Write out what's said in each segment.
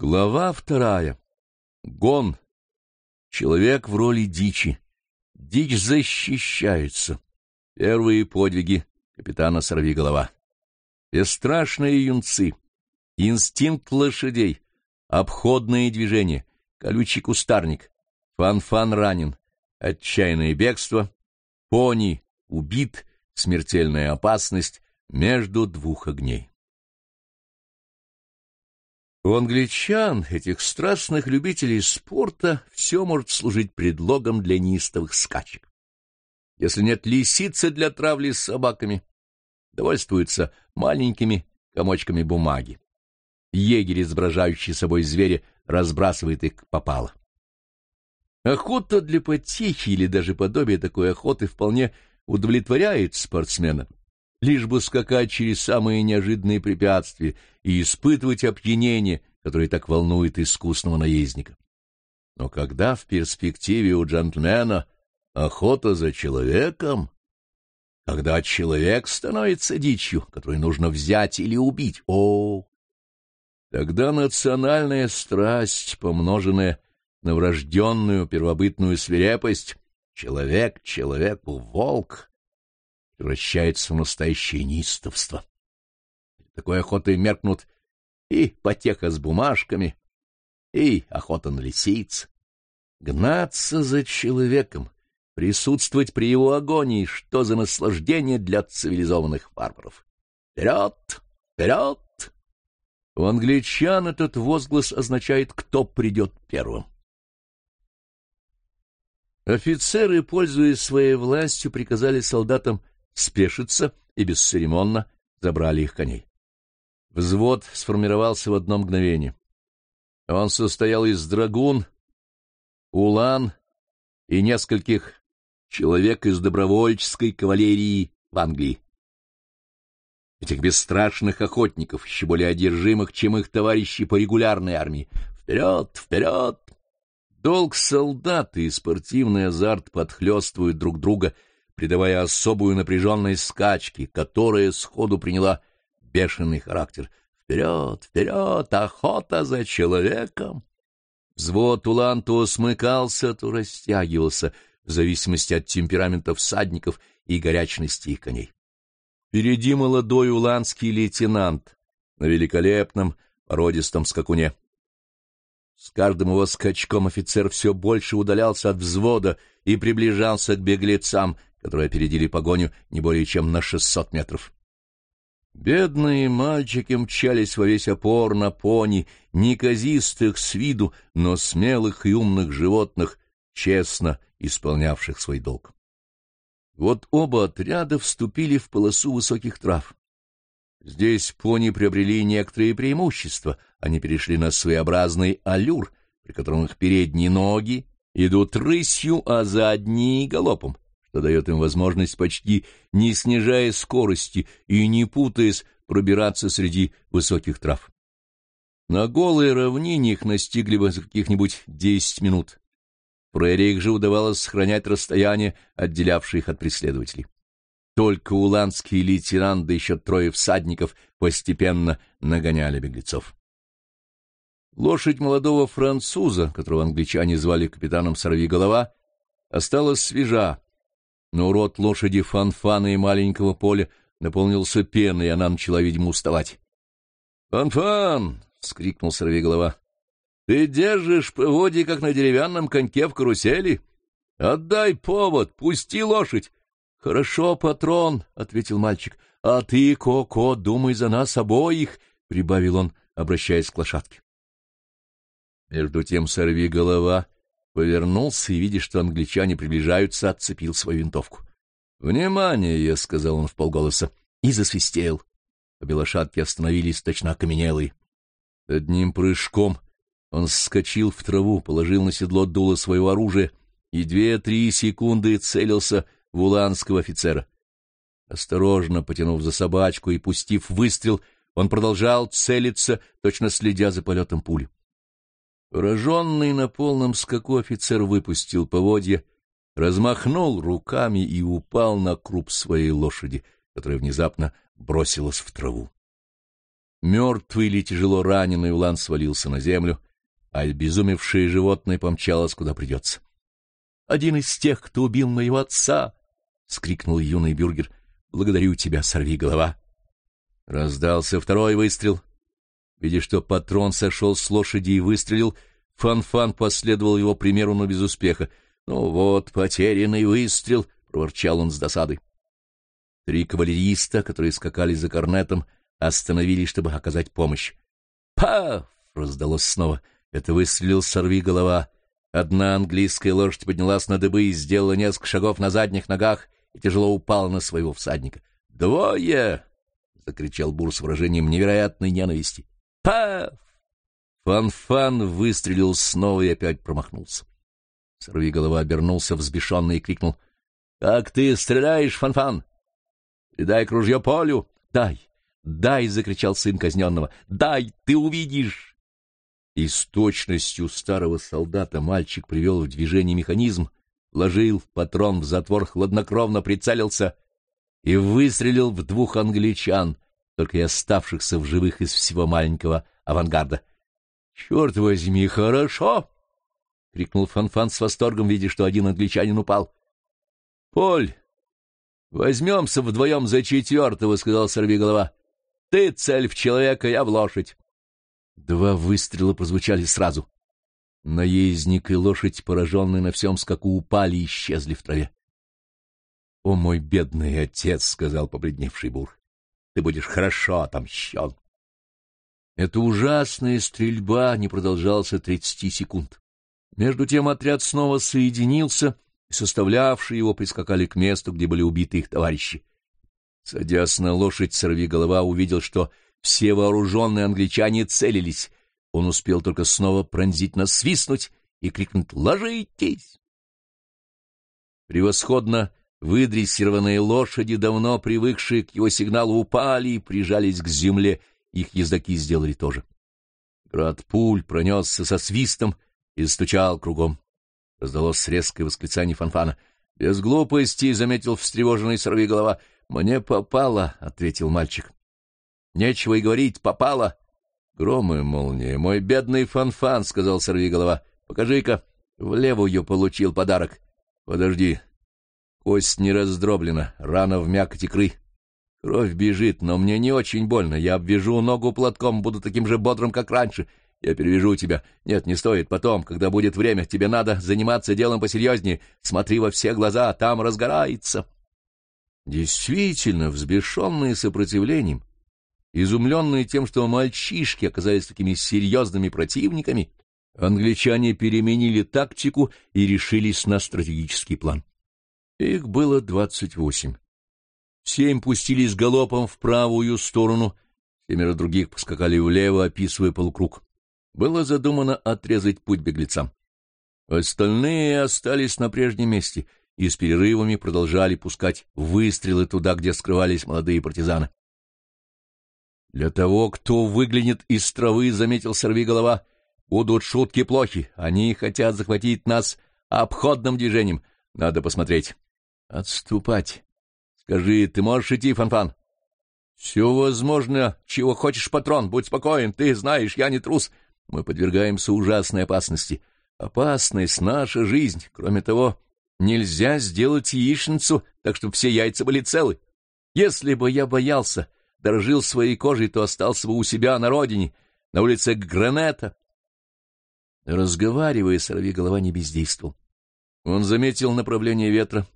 Глава вторая. Гон. Человек в роли дичи. Дичь защищается. Первые подвиги капитана Сорвиголова. Бесстрашные юнцы. Инстинкт лошадей. Обходные движения. Колючий кустарник. Фан-фан ранен. Отчаянное бегство. Пони убит. Смертельная опасность между двух огней. У англичан, этих страстных любителей спорта, все может служить предлогом для неистовых скачек. Если нет лисицы для травли с собаками, довольствуются маленькими комочками бумаги. Егерь, изображающий собой зверя, разбрасывает их попало. Охота для потехи или даже подобие такой охоты вполне удовлетворяет спортсмена лишь бы скакать через самые неожиданные препятствия и испытывать опьянение, которое так волнует искусного наездника. Но когда в перспективе у джентльмена охота за человеком, когда человек становится дичью, которую нужно взять или убить, о, тогда национальная страсть, помноженная на врожденную первобытную свирепость, человек человеку волк — превращается в настоящее неистовство. Такой охотой меркнут и потеха с бумажками, и охота на лисиц. Гнаться за человеком, присутствовать при его агонии, что за наслаждение для цивилизованных варваров. Вперед! Вперед! У англичан этот возглас означает «кто придет первым». Офицеры, пользуясь своей властью, приказали солдатам спешиться и бесцеремонно забрали их коней. Взвод сформировался в одно мгновение. Он состоял из драгун, улан и нескольких человек из добровольческой кавалерии в Англии. Этих бесстрашных охотников, еще более одержимых, чем их товарищи по регулярной армии. Вперед, вперед! Долг солдата и спортивный азарт подхлестывают друг друга — придавая особую напряженность скачке, которая сходу приняла бешеный характер. «Вперед! Вперед! Охота за человеком!» Взвод улан то смыкался, то растягивался, в зависимости от темперамента всадников и горячности их коней. Впереди молодой уланский лейтенант на великолепном породистом скакуне. С каждым его скачком офицер все больше удалялся от взвода и приближался к беглецам, которые опередили погоню не более чем на шестьсот метров. Бедные мальчики мчались во весь опор на пони, неказистых с виду, но смелых и умных животных, честно исполнявших свой долг. Вот оба отряда вступили в полосу высоких трав. Здесь пони приобрели некоторые преимущества, они перешли на своеобразный аллюр, при котором их передние ноги идут рысью, а задние — галопом что дает им возможность почти не снижая скорости и не путаясь пробираться среди высоких трав. На голой равнине их настигли бы за каких-нибудь десять минут. Прериях же удавалось сохранять расстояние, отделявшее их от преследователей. Только уланский лейтенант да еще трое всадников постепенно нагоняли беглецов. Лошадь молодого француза, которого англичане звали капитаном Сорвиголова, осталась свежа, но рот лошади Фанфана и маленького поля наполнился пеной, и она начала, видимо, уставать. «Фанфан!» — скрикнул сорвиголова. «Ты держишь поводья, как на деревянном коньке в карусели? Отдай повод, пусти лошадь!» «Хорошо, патрон!» — ответил мальчик. «А ты, Коко, думай за нас обоих!» — прибавил он, обращаясь к лошадке. Между тем сорвиголова повернулся и, видя, что англичане приближаются, отцепил свою винтовку. «Внимание!» — сказал он вполголоса и засвистел. Обе лошадки остановились, точно окаменелые. Одним прыжком он скочил в траву, положил на седло дуло своего оружия и две-три секунды целился в уланского офицера. Осторожно потянув за собачку и пустив выстрел, он продолжал целиться, точно следя за полетом пули. Пораженный на полном скаку офицер выпустил поводья, размахнул руками и упал на круп своей лошади, которая внезапно бросилась в траву. Мертвый или тяжело раненый Улан свалился на землю, а обезумевшее животное помчалось, куда придется. — Один из тех, кто убил моего отца! — скрикнул юный бюргер. — Благодарю тебя, сорви голова. Раздался второй выстрел. Видя, что патрон сошел с лошади и выстрелил, Фан-Фан последовал его примеру, но без успеха. — Ну вот, потерянный выстрел! — проворчал он с досадой. Три кавалериста, которые скакали за корнетом, остановились, чтобы оказать помощь. «Паф!» — раздалось снова. Это выстрелил сорви голова. Одна английская лошадь поднялась на дыбы и сделала несколько шагов на задних ногах и тяжело упала на своего всадника. «Двое!» — закричал Бур с выражением невероятной ненависти. «Паф!» Фан-Фан выстрелил снова и опять промахнулся. Сорви голова обернулся взбешенный и крикнул. — Как ты стреляешь, Фан-Фан? Передай к ружье Полю. — Дай, дай! — закричал сын казненного. — Дай, ты увидишь! И с точностью старого солдата мальчик привел в движение механизм, ложил патрон в затвор, хладнокровно прицелился и выстрелил в двух англичан, только и оставшихся в живых из всего маленького авангарда. — Черт возьми, хорошо! — крикнул Фанфан -фан с восторгом, видя, что один англичанин упал. — Поль, возьмемся вдвоем за четвертого, — сказал сорвиголова. — Ты цель в человека, я в лошадь. Два выстрела прозвучали сразу. Наездник и лошадь, пораженные на всем скаку, упали и исчезли в траве. — О, мой бедный отец, — сказал побледневший бур, — ты будешь хорошо отомщен. Эта ужасная стрельба не продолжалась тридцати секунд. Между тем отряд снова соединился, и составлявшие его прискакали к месту, где были убиты их товарищи. Садясь на лошадь, сорвиголова увидел, что все вооруженные англичане целились. Он успел только снова пронзительно свистнуть и крикнуть «Ложитесь!». Превосходно выдрессированные лошади, давно привыкшие к его сигналу, упали и прижались к земле. Их ездаки сделали то же. Град пуль пронесся со свистом и стучал кругом. Раздалось резкое восклицание фанфана. — Без глупости, — заметил встревоженный сорвиголова. — Мне попало, — ответил мальчик. — Нечего и говорить, попало. — Гром и молния, мой бедный фанфан, — сказал сорвиголова. — Покажи-ка, в левую получил подарок. — Подожди. Кость не раздроблена, рана в мякоть икры. Кровь бежит, но мне не очень больно. Я обвяжу ногу платком, буду таким же бодрым, как раньше. — я перевяжу тебя. Нет, не стоит. Потом, когда будет время, тебе надо заниматься делом посерьезнее. Смотри во все глаза, там разгорается. Действительно, взбешенные сопротивлением, изумленные тем, что мальчишки оказались такими серьезными противниками, англичане переменили тактику и решились на стратегический план. Их было двадцать восемь. Семь пустились галопом в правую сторону, семеро других поскакали влево, описывая полукруг было задумано отрезать путь беглецам. Остальные остались на прежнем месте и с перерывами продолжали пускать выстрелы туда, где скрывались молодые партизаны. Для того, кто выглянет из травы, заметил сорвиголова, будут шутки плохи. Они хотят захватить нас обходным движением. Надо посмотреть. Отступать. Скажи, ты можешь идти, Фанфан? Все возможно. Чего хочешь, патрон, будь спокоен. Ты знаешь, я не трус мы подвергаемся ужасной опасности. Опасность — наша жизнь. Кроме того, нельзя сделать яичницу, так чтобы все яйца были целы. Если бы я боялся, дорожил своей кожей, то остался бы у себя на родине, на улице Гранета. Разговаривая, голова не бездействовал. Он заметил направление ветра,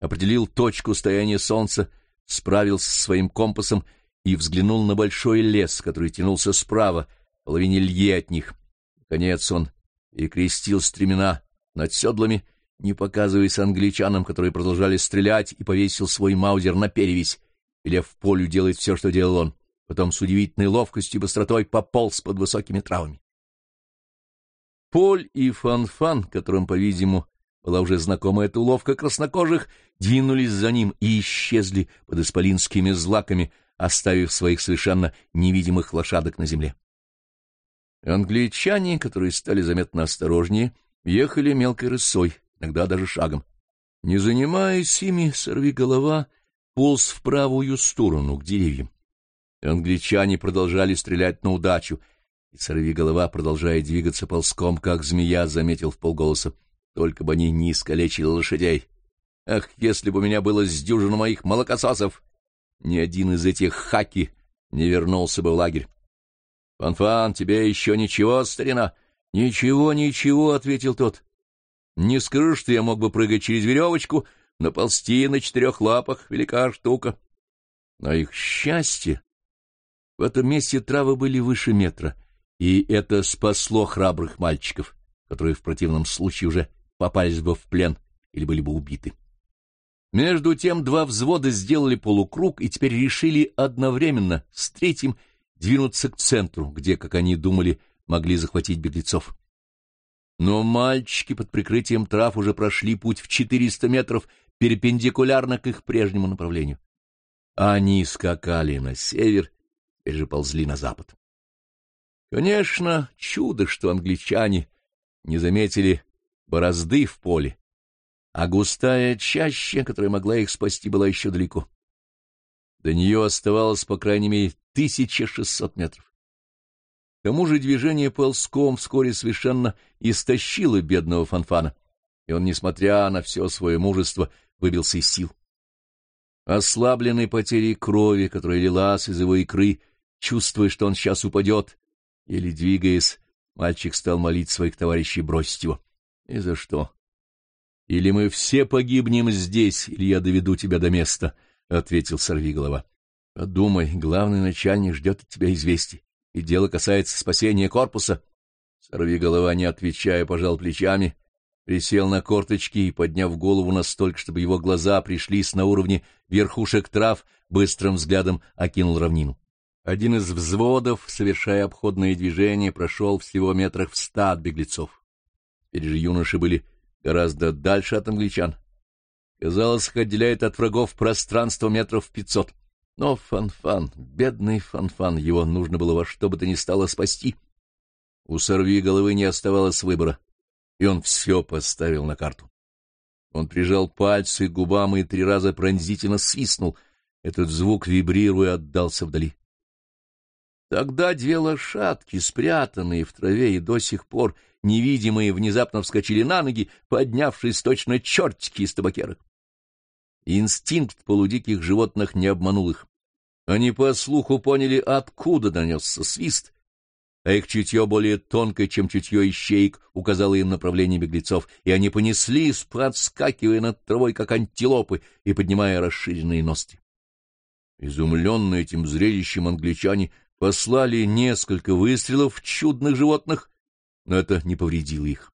определил точку стояния солнца, справился со своим компасом и взглянул на большой лес, который тянулся справа, половине лье от них. Наконец он и крестил стремена над седлами, не показываясь англичанам, которые продолжали стрелять, и повесил свой маузер на перевесь, велев полю делать все, что делал он. Потом с удивительной ловкостью и быстротой пополз под высокими травами. Поль и Фан-Фан, которым, по-видимому, была уже знакома эта уловка краснокожих, двинулись за ним и исчезли под исполинскими злаками, оставив своих совершенно невидимых лошадок на земле. Англичане, которые стали заметно осторожнее, ехали мелкой рысой, иногда даже шагом. Не занимаясь ими, сорви голова полз в правую сторону, к деревьям. Англичане продолжали стрелять на удачу, и сорвиголова, продолжая двигаться ползком, как змея, заметил в полголоса. Только бы они не искалечили лошадей. Ах, если бы у меня было с дюжину моих молокососов! Ни один из этих хаки не вернулся бы в лагерь. — Фанфан, тебе еще ничего, старина? — Ничего, ничего, — ответил тот. — Не скажу, что я мог бы прыгать через веревочку, но ползти на четырех лапах — велика штука. Но их счастье! В этом месте травы были выше метра, и это спасло храбрых мальчиков, которые в противном случае уже попались бы в плен или были бы убиты. Между тем два взвода сделали полукруг и теперь решили одновременно с третьим двинуться к центру, где, как они думали, могли захватить беглецов. Но мальчики под прикрытием трав уже прошли путь в 400 метров перпендикулярно к их прежнему направлению. Они скакали на север, теперь же ползли на запад. Конечно, чудо, что англичане не заметили борозды в поле, а густая чаща, которая могла их спасти, была еще далеко. До нее оставалось, по крайней мере, 1600 метров. К тому же движение ползком вскоре совершенно истощило бедного Фанфана, и он, несмотря на все свое мужество, выбился из сил. Ослабленный потерей крови, которая лилась из его икры, чувствуя, что он сейчас упадет, еле двигаясь, мальчик стал молить своих товарищей бросить его. И за что? Или мы все погибнем здесь, или я доведу тебя до места, — ответил сорвиголова. — Подумай, главный начальник ждет от тебя известий, и дело касается спасения корпуса. Сорвиголова, не отвечая, пожал плечами, присел на корточки и, подняв голову настолько, чтобы его глаза пришлись на уровне верхушек трав, быстрым взглядом окинул равнину. Один из взводов, совершая обходное движение, прошел всего метрах в ста от беглецов. Теперь же юноши были гораздо дальше от англичан. Казалось, их отделяет от врагов пространство метров пятьсот. Но Фанфан, бедный Фанфан, его нужно было во что бы то ни стало спасти. У сорви головы не оставалось выбора, и он все поставил на карту. Он прижал пальцы к губам и три раза пронзительно свистнул. Этот звук, вибрируя, отдался вдали. Тогда две лошадки, спрятанные в траве и до сих пор невидимые, внезапно вскочили на ноги, поднявшись точно чертики из табакерок. Инстинкт полудиких животных не обманул их. Они по слуху поняли, откуда донесся свист, а их чутье более тонкое, чем чутье ищеек, указало им направление беглецов, и они понеслись, подскакивая над травой, как антилопы, и поднимая расширенные ности. Изумленные этим зрелищем англичане послали несколько выстрелов в чудных животных, но это не повредило их.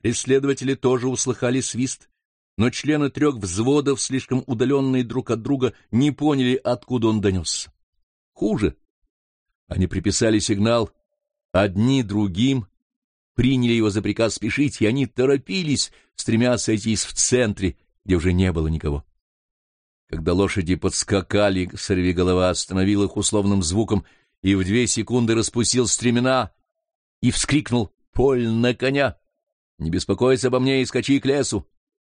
Преследователи тоже услыхали свист, но члены трех взводов, слишком удаленные друг от друга, не поняли, откуда он донесся. Хуже. Они приписали сигнал одни другим, приняли его за приказ спешить, и они торопились, стремясь сойтись в центре, где уже не было никого. Когда лошади подскакали, сорвиголова остановил их условным звуком и в две секунды распустил стремена и вскрикнул «Поль на коня! Не беспокойся обо мне и скачи к лесу!»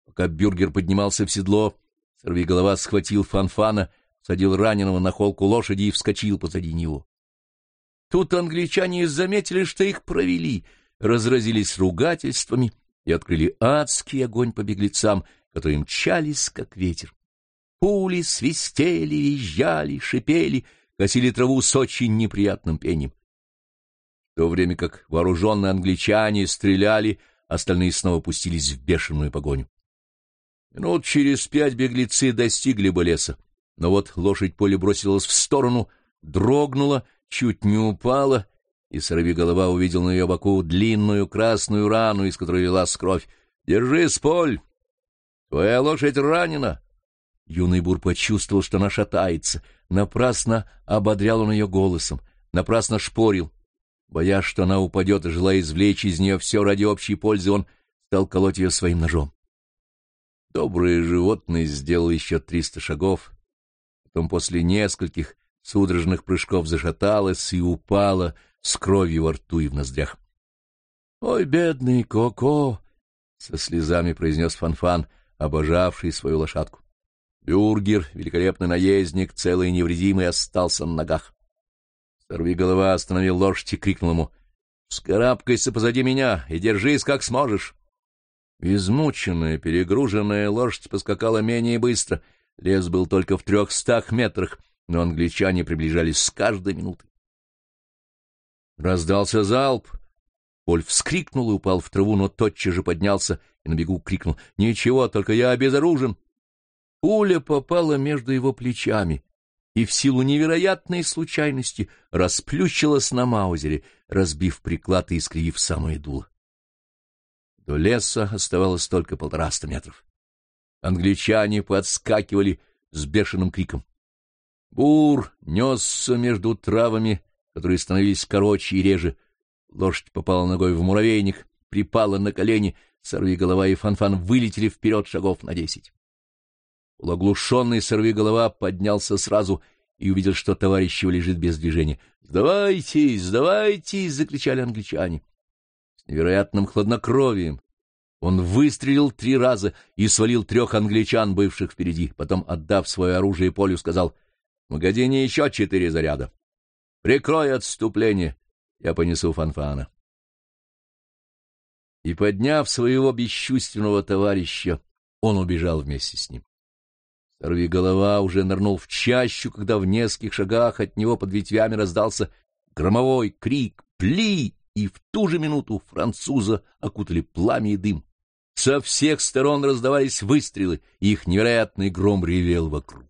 Пока бюргер поднимался в седло, сорвиголова схватил фанфана, садил раненого на холку лошади и вскочил позади него. Тут англичане заметили, что их провели, разразились ругательствами и открыли адский огонь по беглецам, которые мчались, как ветер. Пули свистели, визжали, шипели, косили траву с очень неприятным пением. В то время как вооруженные англичане стреляли, остальные снова пустились в бешеную погоню. Минут через пять беглецы достигли бы леса, но вот лошадь поле бросилась в сторону, дрогнула, чуть не упала, и сорвиголова увидел на ее боку длинную красную рану, из которой лилась кровь. — Держись, Поль! Твоя лошадь ранена! Юный бур почувствовал, что она шатается. Напрасно ободрял он ее голосом, напрасно шпорил. Боясь, что она упадет, желая извлечь из нее все ради общей пользы, он стал колоть ее своим ножом. Доброе животное сделало еще триста шагов, потом после нескольких судорожных прыжков зашаталось и упало с кровью во рту и в ноздрях. — Ой, бедный Коко! — со слезами произнес Фанфан, обожавший свою лошадку. Бюргер, великолепный наездник, целый и невредимый, остался на ногах. Сорви голова остановил лошадь и крикнул ему — Вскарабкайся позади меня и держись, как сможешь. Измученная, перегруженная лошадь поскакала менее быстро. Лес был только в трехстах метрах, но англичане приближались с каждой минутой. Раздался залп. Поль вскрикнул и упал в траву, но тотчас же поднялся и на бегу крикнул «Ничего, только я обезоружен!» Пуля попала между его плечами и в силу невероятной случайности расплющилась на маузере, разбив приклад и искривив самое дуло. До леса оставалось только полтораста метров. Англичане подскакивали с бешеным криком. Бур несся между травами, которые становились короче и реже. Лошадь попала ногой в муравейник, припала на колени, сорвиголова и фанфан вылетели вперед шагов на десять. Полуоглушенный сорвиголова поднялся сразу и увидел, что товарищ его лежит без движения. «Сдавайтесь, сдавайтесь!» — закричали англичане. С невероятным хладнокровием он выстрелил три раза и свалил трех англичан, бывших впереди. Потом, отдав свое оружие Полю, сказал, — В магазине еще четыре заряда. Прикрой отступление, я понесу фанфана. И, подняв своего бесчувственного товарища, он убежал вместе с ним. Сорви голова уже нырнул в чащу, когда в нескольких шагах от него под ветвями раздался громовой крик «Пли!» и в ту же минуту француза окутали пламя и дым. Со всех сторон раздавались выстрелы, и их невероятный гром ревел вокруг.